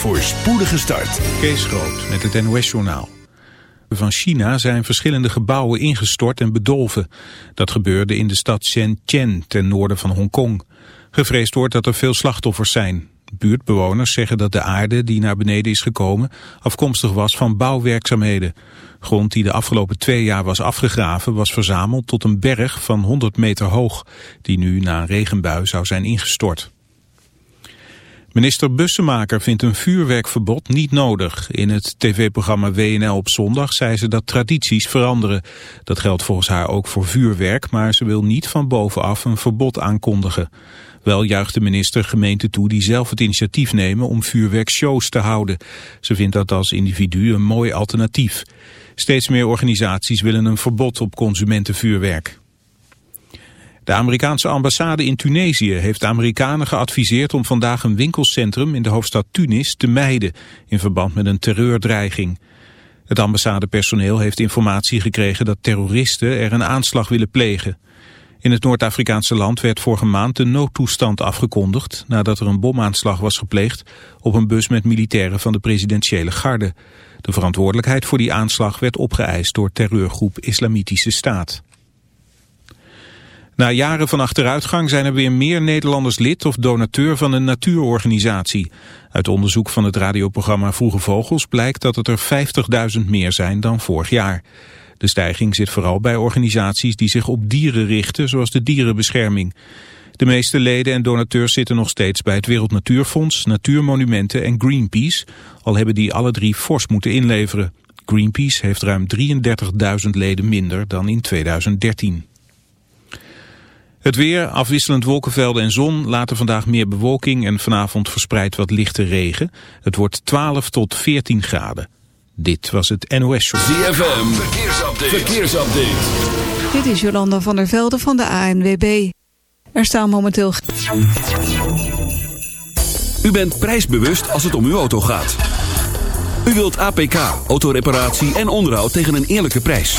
voor spoedige start. Kees Groot met het NOS-journaal. Van China zijn verschillende gebouwen ingestort en bedolven. Dat gebeurde in de stad Shenzhen ten noorden van Hongkong. Gevreesd wordt dat er veel slachtoffers zijn. Buurtbewoners zeggen dat de aarde die naar beneden is gekomen afkomstig was van bouwwerkzaamheden. Grond die de afgelopen twee jaar was afgegraven was verzameld tot een berg van 100 meter hoog, die nu na een regenbui zou zijn ingestort. Minister Bussemaker vindt een vuurwerkverbod niet nodig. In het tv-programma WNL op zondag zei ze dat tradities veranderen. Dat geldt volgens haar ook voor vuurwerk, maar ze wil niet van bovenaf een verbod aankondigen. Wel juicht de minister gemeenten toe die zelf het initiatief nemen om vuurwerkshows te houden. Ze vindt dat als individu een mooi alternatief. Steeds meer organisaties willen een verbod op consumentenvuurwerk. De Amerikaanse ambassade in Tunesië heeft Amerikanen geadviseerd om vandaag een winkelcentrum in de hoofdstad Tunis te mijden in verband met een terreurdreiging. Het ambassadepersoneel heeft informatie gekregen dat terroristen er een aanslag willen plegen. In het Noord-Afrikaanse land werd vorige maand de noodtoestand afgekondigd nadat er een bomaanslag was gepleegd op een bus met militairen van de presidentiële garde. De verantwoordelijkheid voor die aanslag werd opgeëist door terreurgroep Islamitische Staat. Na jaren van achteruitgang zijn er weer meer Nederlanders lid of donateur van een natuurorganisatie. Uit onderzoek van het radioprogramma Vroege Vogels blijkt dat het er 50.000 meer zijn dan vorig jaar. De stijging zit vooral bij organisaties die zich op dieren richten, zoals de dierenbescherming. De meeste leden en donateurs zitten nog steeds bij het Wereld Natuurfonds, Natuurmonumenten en Greenpeace, al hebben die alle drie fors moeten inleveren. Greenpeace heeft ruim 33.000 leden minder dan in 2013. Het weer, afwisselend wolkenvelden en zon, laten vandaag meer bewolking en vanavond verspreid wat lichte regen. Het wordt 12 tot 14 graden. Dit was het NOS Show. ZFM, verkeersupdate. verkeersupdate. Dit is Jolanda van der Velde van de ANWB. Er staan momenteel... U bent prijsbewust als het om uw auto gaat. U wilt APK, autoreparatie en onderhoud tegen een eerlijke prijs.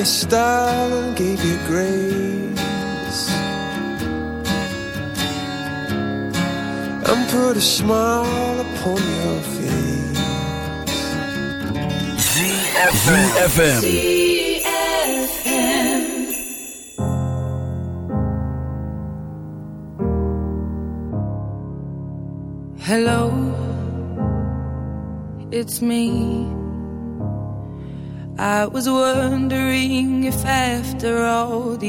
your style and gave you grace. And put a smile upon your face. ZFM Hello, it's me. I was wondering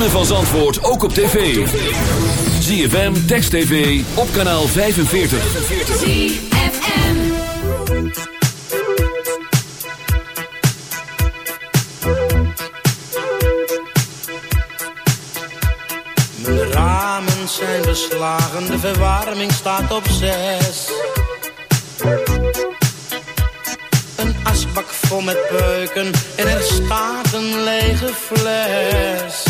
ritme van Zandvoort ook op tv. ZFM, Text TV, op kanaal 45. ZFM Mijn ramen zijn beslagen, de verwarming staat op zes. Een asbak vol met peuken en er staat een lege fles.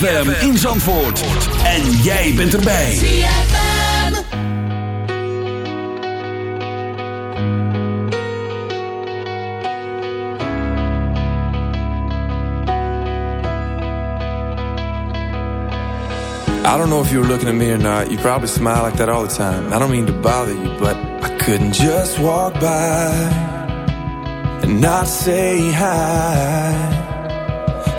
ZFM in Zandvoort. En jij bent erbij. I don't know if you were looking at me or not. You probably smile like that all the time. I don't mean to bother you, but I couldn't just walk by and not say hi.